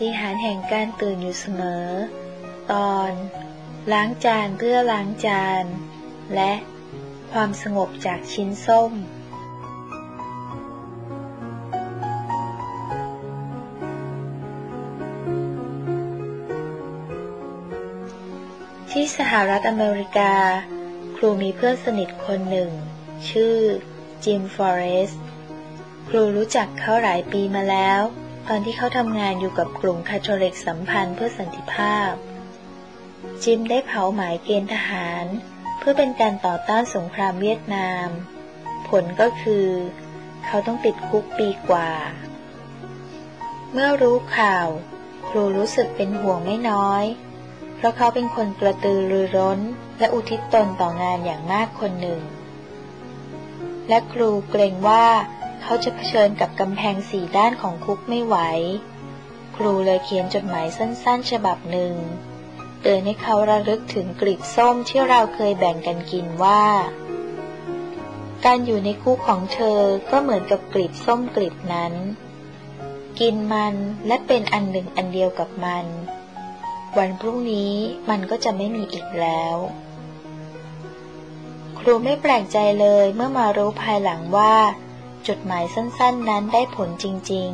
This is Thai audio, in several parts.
ฏิหารแห่งการตื่นอยู่เสมอ ตอน ล้างจานเพื่อล้างจาน และความสงบจากชิ้นส้ม ที่สหรัฐอเมริกา ครูมีเพื่อนสนิทคนหนึ่ง ชื่อ จิม ฟอเรส ครูรู้จักเขาหลายปีมาแล้ว ตอนที่เขาทำงานอยู่กับกลุ่มคาทอลิกสัมพันธ์เพื่อสันติภาพ จิมได้เผาหมายเกณฑ์ทหาร เพื่อเป็นการต่อต้านสงครามเวียดนาม ผลก็คือ เขาต้องติดคุกปีกว่า เมื่อรู้ข่าว ครูรู้สึกเป็นห่วงไม่น้อย เพราะเขาเป็นคนกระตือรือร้นและอุทิศตนต่องานอย่างมากคนหนึ่ง และครูเกรงว่า เขาจะเผชิญกับกำแพงสี่ด้านของคุกไม่ไหว ครูเลยเขียนจดหมายสั้นๆ ฉบับหนึ่ง เตือนให้เขาระลึกถึงกลีบส้มที่เราเคยแบ่งกันกินว่า การอยู่ในคุกของเธอก็เหมือนกับกลีบส้มกลีบนั้น กินมันและเป็นอันหนึ่งอันเดียวกับมัน วันพรุ่งนี้มันก็จะไม่มีอีกแล้วครูไม่แปลกใจเลยเมื่อมารู้ภายหลังว่า จดหมายสั้นๆนั้นได้ผลจริง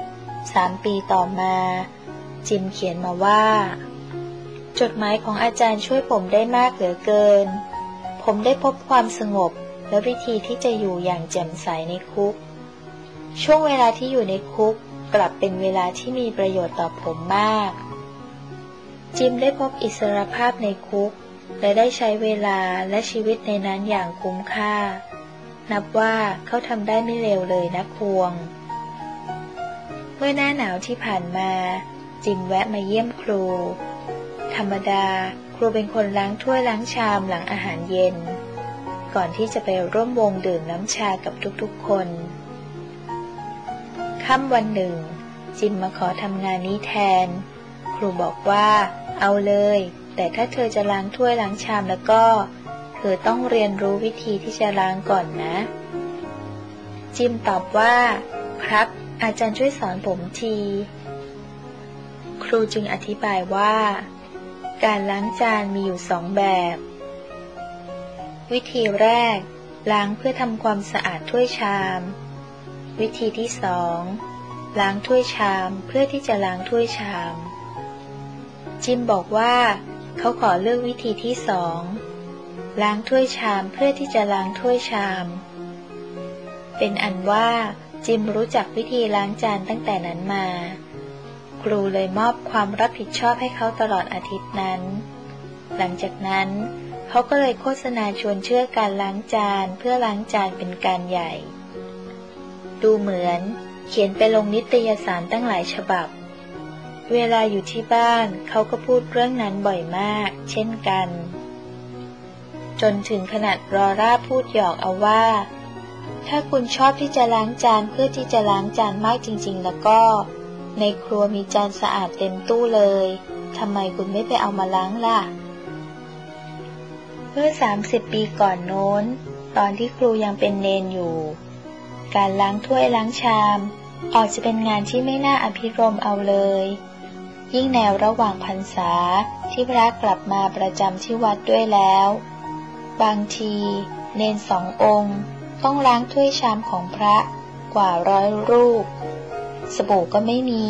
ๆสามปีต่อมา จิมเขียนมาว่า จดหมายของอาจารย์ช่วยผมได้มากเหลือเกิน ผมได้พบความสงบและวิธีที่จะอยู่อย่างแจ่มใสในคุก ช่วงเวลาที่อยู่ในคุกกลับเป็นเวลาที่มีประโยชน์ต่อผมมาก จิมได้พบอิสรภาพในคุก และได้ใช้เวลาและชีวิตในนั้นอย่างคุ้มค่า นับว่าเขาทำได้ไม่เร็วเลยนะควง เมื่อหน้าหนาวที่ผ่านมา จิมแวะมาเยี่ยมครู ธรรมดาครูเป็นคนล้างถ้วยล้างชามหลังอาหารเย็น ก่อนที่จะไปร่วมวงดื่มน้ำชากับทุกๆคนค่ำวันหนึ่ง จิมมาขอทำงานนี้แทน ครูบอกว่า เอาเลย แต่ถ้าเธอจะล้างถ้วยล้างชามแล้วก็ เธอต้องเรียนรู้วิธีที่จะล้างก่อนนะ จิมตอบว่า ครับ อาจารย์ช่วยสอนผมที ครูจึงอธิบายว่า การล้างจานมีอยู่สองแบบ วิธีแรก ล้างเพื่อทำความสะอาดถ้วยชาม วิธีที่สองล้างถ้วยชามเพื่อที่จะล้างถ้วยชาม จิมบอกว่า เขาขอเลือกวิธีที่สอง ล้างถ้วยชามเพื่อที่จะล้างถ้วยชาม เป็นอันว่าจิมรู้จักวิธีล้างจานตั้งแต่นั้นมา ครูเลยมอบความรับผิดชอบให้เขาตลอดอาทิตย์นั้น หลังจากนั้นเขาก็เลยโฆษณาชวนเชื่อการล้างจานเพื่อล้างจานเป็นการใหญ่ ดูเหมือนเขียนไปลงนิตยสารตั้งหลายฉบับ เวลาอยู่ที่บ้านเขาก็พูดเรื่องนั้นบ่อยมาก เช่นกัน จนถึงขนาดรอร่าพูดหยอกเอาว่า ถ้าคุณชอบที่จะล้างจานเพื่อที่จะล้างจานมากจริง ๆ แล้วก็ ในครัวมีจานสะอาดเต็มตู้เลยทำไมคุณไม่ไปเอามาล้างล่ะ เมื่อสามสิบปีก่อนโน้น ตอนที่ครูยังเป็นเนนอยู่ การล้างถ้วยล้างชาม ออกจะเป็นงานที่ไม่น่าอภิรมเอาเลย ยิ่งแนวระหว่างพรรษาที่พระกลับมาประจำที่วัดด้วยแล้ว บางที เนนสององค์ ต้องล้างถ้วยชามของพระกว่าร้อยรูป สบู่ก็ไม่มี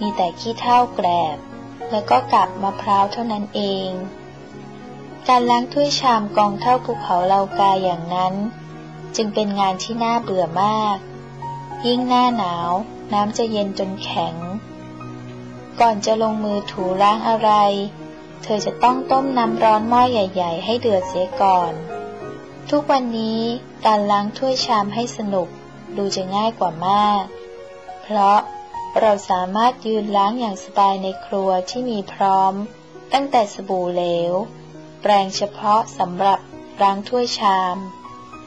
มีแต่ขี้เท่าแกลบ แล้วก็กับมะพร้าวเท่านั้นเอง การล้างถ้วยชามกองเท่าภูเขาเลากาอย่างนั้น จึงเป็นงานที่น่าเบื่อมาก ยิ่งหน้าหนาว น้ำจะเย็นจนแข็ง ก่อนจะลงมือถูล้างอะไร เธอจะต้องต้มน้ำร้อนหม้อใหญ่ ๆ ให้เดือดเสียก่อน ทุกวันนี้การล้างถ้วยชามให้สนุกดูจะง่ายกว่ามาก เพราะเราสามารถยืนล้างอย่างสบายในครัวที่มีพร้อม ตั้งแต่สบู่เหลว แปรงเฉพาะสำหรับล้างถ้วยชาม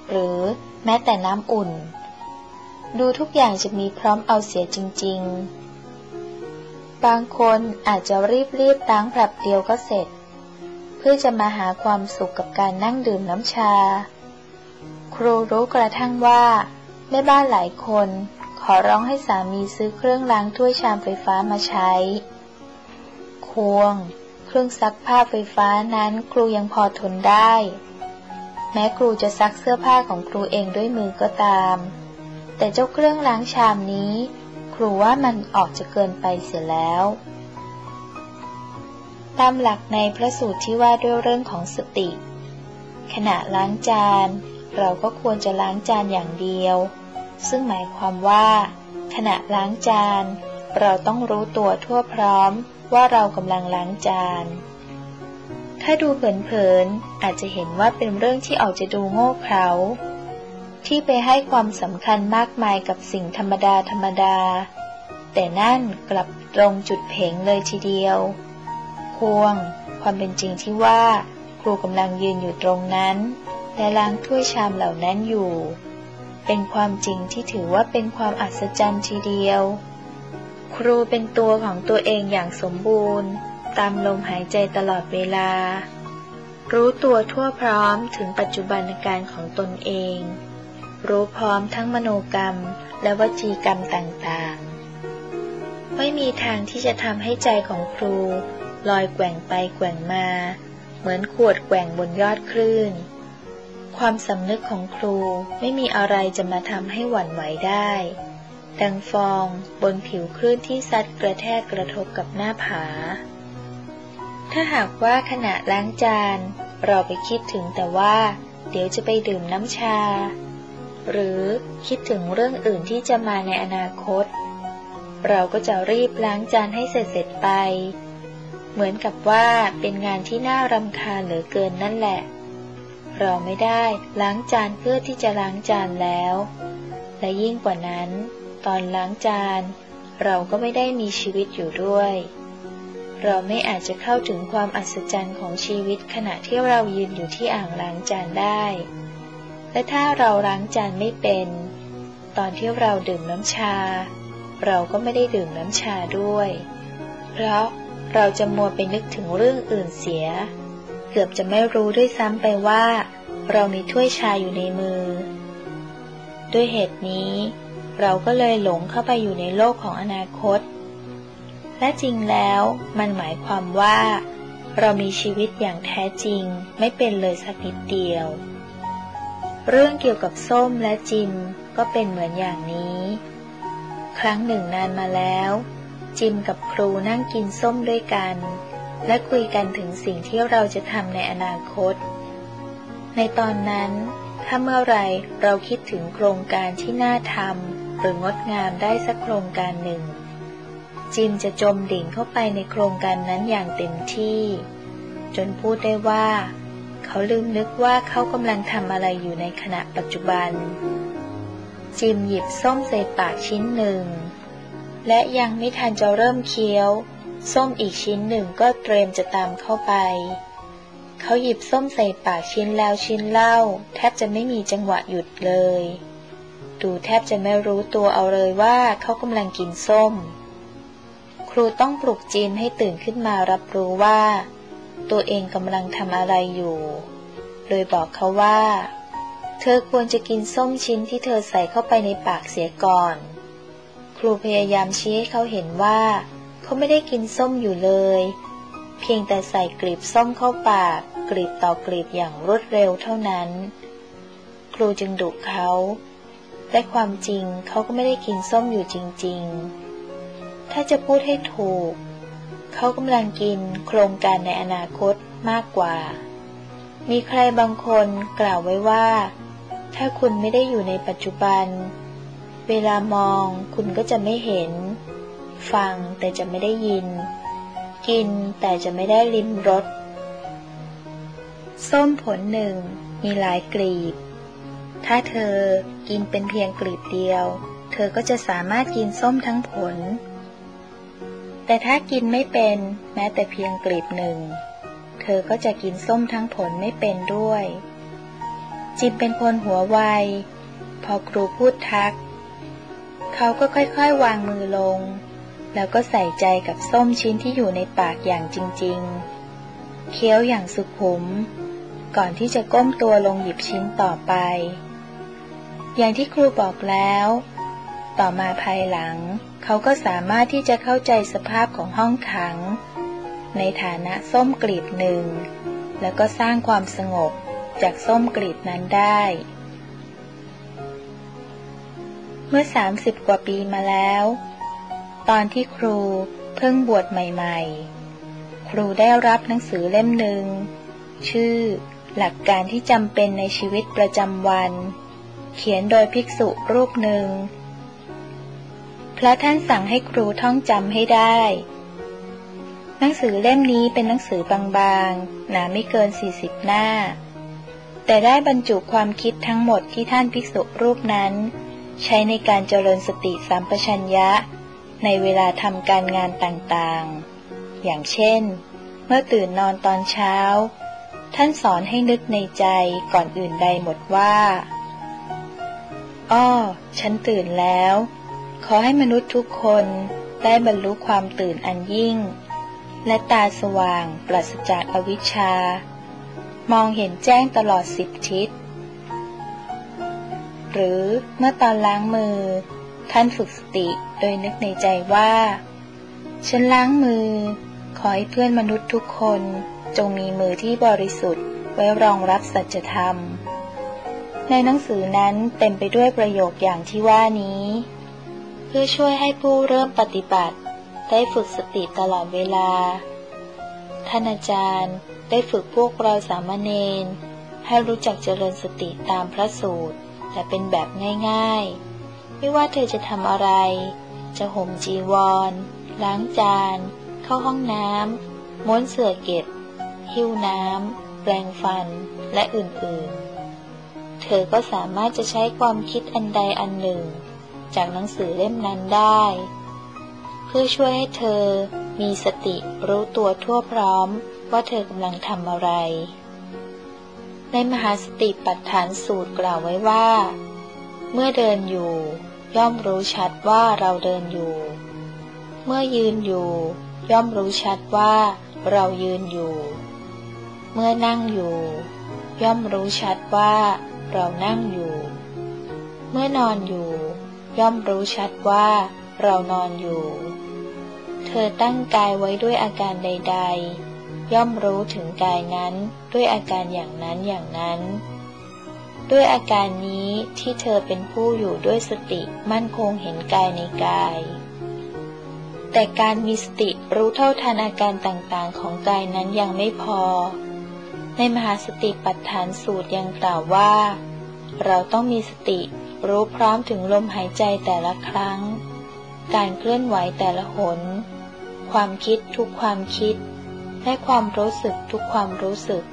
หรือแม้แต่น้ำอุ่น ดูทุกอย่างจะมีพร้อมเอาเสียจริง ๆ บางคนอาจจะรีบรีบล้งแบบเดียวก็เสร็จ เพื่อจะมาหาความสุขกับการนั่งดื่มน้ำชา ครูรู้กระทั่งว่าแม่บ้านหลายคนขขอร้องให้สามีซื้อเครื่องล้างถ้วยชามไฟฟ้ามาใช้ ควง เครื่องซักผ้าไฟฟ้านั้นครูยังพอทนได้ แม้ครูจะซักเสื้อผ้าของครูเองด้วยมือก็ตาม แต่เจ้าเครื่องล้างชามนี้ ครูว่ามันออกจะเกินไปเสียแล้ว ตามหลักในพระสูตรที่ว่าด้วยเรื่องของสติ ขณะล้างจาน เราก็ควรจะล้างจานอย่างเดียว ซึ่งหมายความว่า ขณะล้างจาน เราต้องรู้ตัวทั่วพร้อมว่าเรากำลังล้างจานถ้าดูเผินๆอาจจะเห็นว่าเป็นเรื่องที่ออกจะดูโง่เขลา ที่ไปให้ความสำคัญมากมายกับสิ่งธรรมดาธรรมดา แต่นั่นกลับตรงจุดเพ่งเลยทีเดียว ควง ความเป็นจริงที่ว่า ครูกำลังยืนอยู่ตรงนั้น และล้างถ้วยชามเหล่านั้นอยู่ เป็นความจริงที่ถือว่าเป็นความอัศจรรย์ทีเดียว ครูเป็นตัวของตัวเองอย่างสมบูรณ์ ตามลมหายใจตลอดเวลารู้ตัวทั่วพร้อมถึงปัจจุบันการของตนเอง รู้พร้อมทั้งมโนกรรมและวจีกรรมต่างๆ ไม่มีทางที่จะทำให้ใจของครู ลอยแกว่งไปแกว่งมา เหมือนขวดแกว่งบนยอดคลื่น ความสำนึกของครูไม่มีอะไรจะมาทำให้หวั่นไหวได้ ดังฟองบนผิวคลื่นที่ซัดกระแทกกระทบกับหน้าผา ถ้าหากว่าขณะล้างจาน เราไปคิดถึงแต่ว่า เดี๋ยวจะไปดื่มน้ำชา หรือคิดถึงเรื่องอื่นที่จะมาในอนาคต เราก็จะรีบล้างจานให้เสร็จเสร็จไป เหมือนกับว่าเป็นงานที่น่ารำคาญเหลือเกินนั่นแหละ เราไม่ได้ล้างจานเพื่อที่จะล้างจานแล้ว และยิ่งกว่านั้น ตอนล้างจาน เราก็ไม่ได้มีชีวิตอยู่ด้วย เราไม่อาจจะเข้าถึงความอัศจรรย์ของชีวิตขณะที่เรายืนอยู่ที่อ่างล้างจานได้ และถ้าเราล้างจานไม่เป็น ตอนที่เราดื่มน้ำชา เราก็ไม่ได้ดื่มน้ำชาด้วย เพราะเราจะมัวไปนึกถึงเรื่องอื่นเสีย เกือบจะไม่รู้ด้วยซ้ำไปว่า เรามีถ้วยชาอยู่ในมือ ด้วยเหตุนี้ เราก็เลยหลงเข้าไปอยู่ในโลกของอนาคต และจริงแล้วมันหมายความว่า เรามีชีวิตอย่างแท้จริงไม่เป็นเลยสักนิดเดียว เรื่องเกี่ยวกับส้มและจิมก็เป็นเหมือนอย่างนี้ ครั้งหนึ่งนานมาแล้ว จิมกับครูนั่งกินส้มด้วยกัน และคุยกันถึงสิ่งที่เราจะทำในอนาคต ในตอนนั้น ถ้าเมื่อไรเราคิดถึงโครงการที่น่าทำหรืองดงามได้สักโครงการหนึ่ง จิมจะจมดิ่งเข้าไปในโครงการนั้นอย่างเต็มที่ จนพูดได้ว่า เขาลืมนึกว่าเขากำลังทำอะไรอยู่ในขณะปัจจุบัน จิมหยิบส้มใส่ปากชิ้นหนึ่ง และยังไม่ทันจะเริ่มเคี้ยว ส้มอีกชิ้นหนึ่งก็เตรียมจะตามเข้าไป เขาหยิบส้มใส่ปากชิ้นแล้วชิ้นเล่า แทบจะไม่มีจังหวะหยุดเลย ดูแทบจะไม่รู้ตัวเอาเลยว่าเขากำลังกินส้ม ครูต้องปลุกจีนให้ตื่นขึ้นมารับรู้ว่า ตัวเองกำลังทำอะไรอยู่ โดยบอกเขาว่า เธอควรจะกินส้มชิ้นที่เธอใส่เข้าไปในปากเสียก่อน ครูพยายามชี้ให้เขาเห็นว่า เขาไม่ได้กินส้มอยู่เลย เพียงแต่ใส่กลีบส้มเข้าปาก กลีบต่อกลีบอย่างรวดเร็วเท่านั้น ครูจึงดุเขาและความจริงเขาก็ไม่ได้กินส้มอยู่จริง ๆ ถ้าจะพูดให้ถูก เขากำลังกินโครงการในอนาคตมากกว่า มีใครบางคนกล่าวไว้ว่า ถ้าคุณไม่ได้อยู่ในปัจจุบัน เวลามองคุณก็จะไม่เห็น ฟังแต่จะไม่ได้ยิน กินแต่จะไม่ได้ลิ้มรสส้มผลหนึ่งมีหลายกลีบ ถ้าเธอกินเป็นเพียงกลีบเดียว เธอก็จะสามารถกินส้มทั้งผล แต่ถ้ากินไม่เป็นแม้แต่เพียงกลีบหนึ่ง เธอก็จะกินส้มทั้งผลไม่เป็นด้วย จิมเป็นคนหัวไว พอครูพูดทัก เขาก็ค่อยๆ วางมือลง แล้วก็ใส่ใจกับส้มชิ้นที่อยู่ในปากอย่างจริงๆ เคี้ยวอย่างสุขุม ก่อนที่จะก้มตัวลงหยิบชิ้นต่อไป อย่างที่ครูบอกแล้ว ต่อมาภายหลัง เขาก็สามารถที่จะเข้าใจสภาพของห้องขัง ในฐานะส้มกลีบหนึ่ง แล้วก็สร้างความสงบจากส้มกลีบนั้นได้ เมื่อ 30 กว่าปีมาแล้ว ตอนที่ครูเพิ่งบวชใหม่ ๆ ครูได้รับหนังสือเล่มหนึ่ง ชื่อ หลักการที่จำเป็นในชีวิตประจำวัน เขียนโดยภิกษุรูปหนึ่ง ระท่านสั่งให้ครูท่องจำให้ได้ หนังสือเล่มนี้เป็นหนังสือบางๆ หนาไม่เกิน 40 หน้า แต่ได้บรรจุความคิดทั้งหมดที่ท่านภิกษุรูปนั้น ใช้ในการเจริญสติสัมปชัญญะ ในเวลาทำการงานต่างๆ อย่างเช่น เมื่อตื่นนอนตอนเช้า ท่านสอนให้นึกในใจก่อนอื่นใดหมดว่า อ้อ ฉันตื่นแล้ว ขอให้มนุษย์ทุกคนได้บรรลุความตื่นอันยิ่ง และตาสว่างปราศจากอวิชชา มองเห็นแจ้งตลอดสิบทิศ หรือเมื่อตอนล้างมือ ท่านฝึกสติโดยนึกในใจว่า ฉันล้างมือ ขอให้เพื่อนมนุษย์ทุกคนจงมีมือที่บริสุทธิ์ไว้รองรับสัจธรรม ในหนังสือนั้นเต็มไปด้วยประโยคอย่างที่ว่านี้ พื่อช่วยให้ผู้เริ่มปฏิบัติ ได้ฝึกสติตลอดเวลา ท่านอาจารย์ได้ฝึกพวกเราสามเณรให้รู้จักเจริญสติตามพระสูตร แต่เป็นแบบง่ายๆ ไม่ว่าเธอจะทำอะไร จะห่มจีวร ล้างจาน เข้าห้องน้ำม้วนเสื่อเก็บ หิ้วน้ำ แปรงฟัน และอื่นๆ เธอก็สามารถจะใช้ความคิดอันใดอันหนึ่ง จากหนังสือเล่มนั้นได้ เพื่อช่วยให้เธอมีสติรู้ตัวทั่วพร้อมว่าเธอกำลังทำอะไร ในมหาสติปัฏฐานสูตรกล่าวไว้ว่า เมื่อเดินอยู่ ย่อมรู้ชัดว่าเราเดินอยู่ เมื่อยืนอยู่ ย่อมรู้ชัดว่าเรายืนอยู่ เมื่อนั่งอยู่ ย่อมรู้ชัดว่าเรานั่งอยู่ เมื่อนอนอยู่ ย่อมรู้ชัดว่าเรานอนอยู่ เธอตั้งกายไว้ด้วยอาการใด ๆ ย่อมรู้ถึงกายนั้นด้วยอาการอย่างนั้นอย่างนั้น ด้วยอาการนี้ที่เธอเป็นผู้อยู่ด้วยสติมั่นคงเห็นกายในกาย แต่การมีสติรู้เท่าทันอาการต่างๆ ของกายนั้นยังไม่พอ ในมหาสติปัฏฐานสูตรยังกล่าวว่า เราต้องมีสติ รู้พร้อมถึงลมหายใจแต่ละครั้ง การเคลื่อนไหวแต่ละหน ความคิดทุกความคิด และความรู้สึกทุกความรู้สึก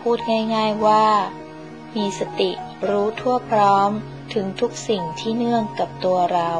พูดง่ายๆว่า มีสติรู้ทั่วพร้อมถึงทุกสิ่งที่เนื่องกับตัวเรา